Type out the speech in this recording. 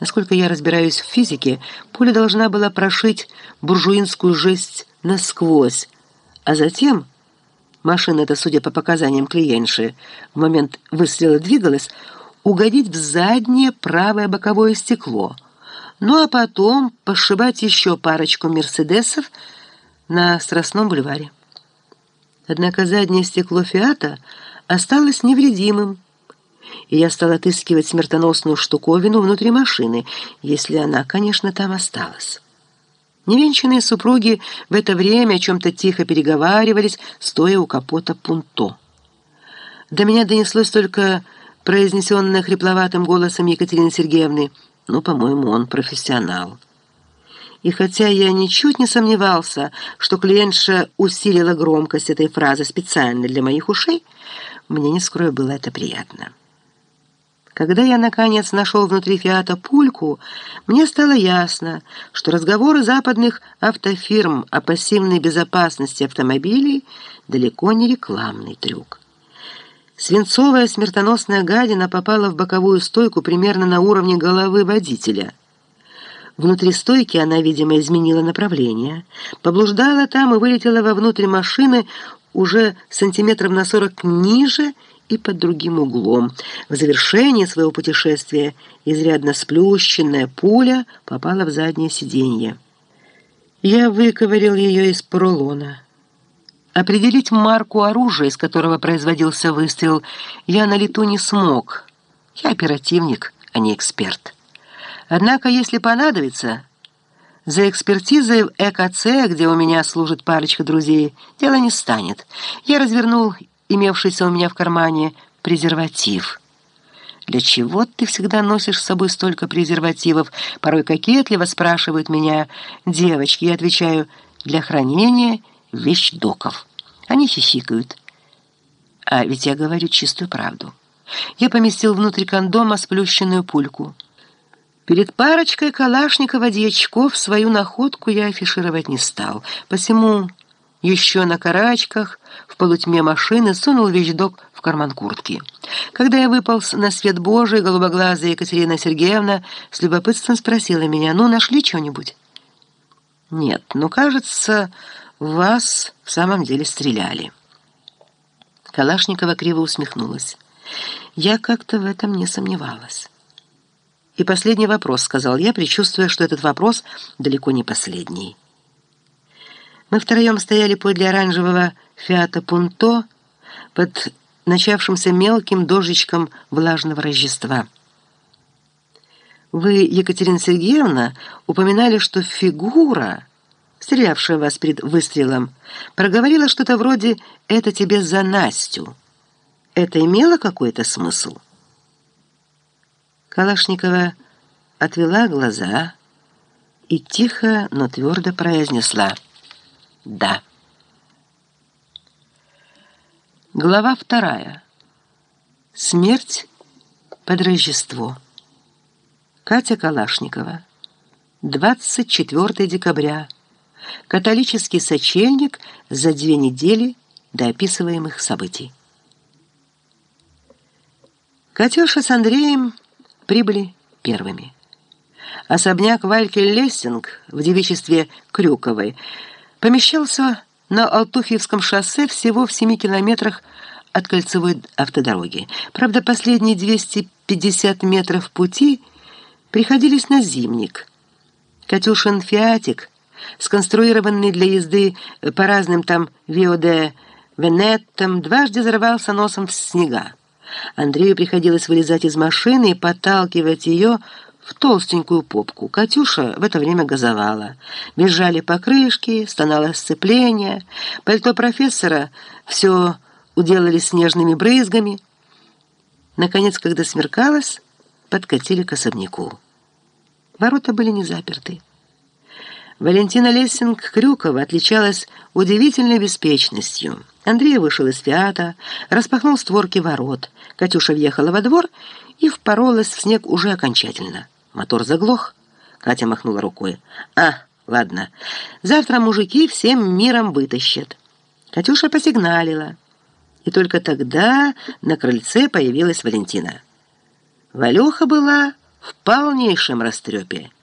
Насколько я разбираюсь в физике, пуля должна была прошить буржуинскую жесть насквозь, а затем... Машина эта, судя по показаниям клиентши, в момент выстрела двигалась, угодить в заднее правое боковое стекло, ну а потом пошибать еще парочку «Мерседесов» на Страстном бульваре. Однако заднее стекло «Фиата» осталось невредимым, и я стал отыскивать смертоносную штуковину внутри машины, если она, конечно, там осталась. Невенчанные супруги в это время о чем-то тихо переговаривались, стоя у капота пунто. До меня донеслось только произнесенное хрипловатым голосом Екатерины Сергеевны. Ну, по-моему, он профессионал. И хотя я ничуть не сомневался, что клиентша усилила громкость этой фразы специально для моих ушей, мне, не скрою, было это приятно. Когда я, наконец, нашел внутри «Фиата» пульку, мне стало ясно, что разговоры западных автофирм о пассивной безопасности автомобилей далеко не рекламный трюк. Свинцовая смертоносная гадина попала в боковую стойку примерно на уровне головы водителя. Внутри стойки она, видимо, изменила направление, поблуждала там и вылетела вовнутрь машины уже сантиметров на сорок ниже и под другим углом. В завершении своего путешествия изрядно сплющенная пуля попала в заднее сиденье. Я выковырил ее из поролона. Определить марку оружия, из которого производился выстрел, я на лету не смог. Я оперативник, а не эксперт. Однако, если понадобится, за экспертизой в ЭКЦ, где у меня служит парочка друзей, дело не станет. Я развернул имевшийся у меня в кармане презерватив. «Для чего ты всегда носишь с собой столько презервативов?» Порой кокетливо спрашивают меня девочки. Я отвечаю «для хранения вещдоков». Они хихикают. А ведь я говорю чистую правду. Я поместил внутрь кондома сплющенную пульку. Перед парочкой Калашникова-дьячков свою находку я афишировать не стал. Посему еще на карачках в полутьме машины сунул вещдок в карман куртки. Когда я выполз на свет Божий, голубоглазая Екатерина Сергеевна с любопытством спросила меня, «Ну, нашли что-нибудь?» «Нет, ну, кажется...» вас в самом деле стреляли». Калашникова криво усмехнулась. «Я как-то в этом не сомневалась». «И последний вопрос», — сказал я, предчувствуя, что этот вопрос далеко не последний. Мы втроем стояли подле оранжевого «Фиата Пунто» под начавшимся мелким дождичком влажного Рождества. Вы, Екатерина Сергеевна, упоминали, что фигура стрелявшая вас перед выстрелом, проговорила что-то вроде «это тебе за Настю». Это имело какой-то смысл? Калашникова отвела глаза и тихо, но твердо произнесла «да». Глава вторая. Смерть под Рождество. Катя Калашникова. 24 декабря Католический сочельник за две недели до описываемых событий. Катюша с Андреем прибыли первыми. Особняк Вальки Лессинг в девичестве Крюковой помещался на Алтуфьевском шоссе всего в 7 километрах от кольцевой автодороги. Правда, последние 250 метров пути приходились на зимник. Катюшин «Фиатик» сконструированный для езды по разным там Виоде Венеттам, дважды зарывался носом в снега. Андрею приходилось вылезать из машины и подталкивать ее в толстенькую попку. Катюша в это время газовала. Бежали покрышки, стонало сцепление. Пальто профессора все уделали снежными брызгами. Наконец, когда смеркалось, подкатили к особняку. Ворота были не заперты. Валентина Лессинг-Крюкова отличалась удивительной беспечностью. Андрей вышел из фиата, распахнул створки ворот. Катюша въехала во двор и впоролась в снег уже окончательно. Мотор заглох. Катя махнула рукой. «А, ладно. Завтра мужики всем миром вытащат». Катюша посигналила. И только тогда на крыльце появилась Валентина. Валюха была в полнейшем растрепе.